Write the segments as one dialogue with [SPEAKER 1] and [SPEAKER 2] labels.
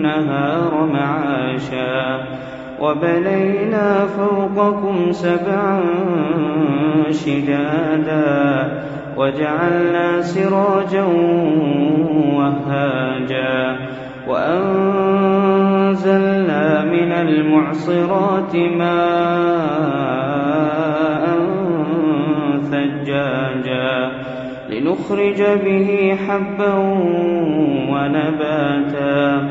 [SPEAKER 1] النهار معاشا وبنينا فوقكم سبعا شدادا وجعلنا سراجا وهاجا وأنزلنا من المعصرات ماء ثجاجا لنخرج به حبا ونباتا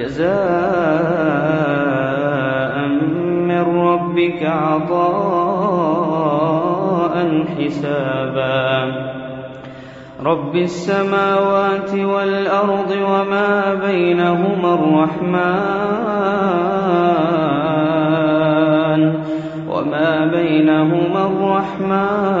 [SPEAKER 1] جزاء من ربك عطاء حسابا. رب السماوات والأرض وما بينهما الرحمن وما بينهما الرحمن.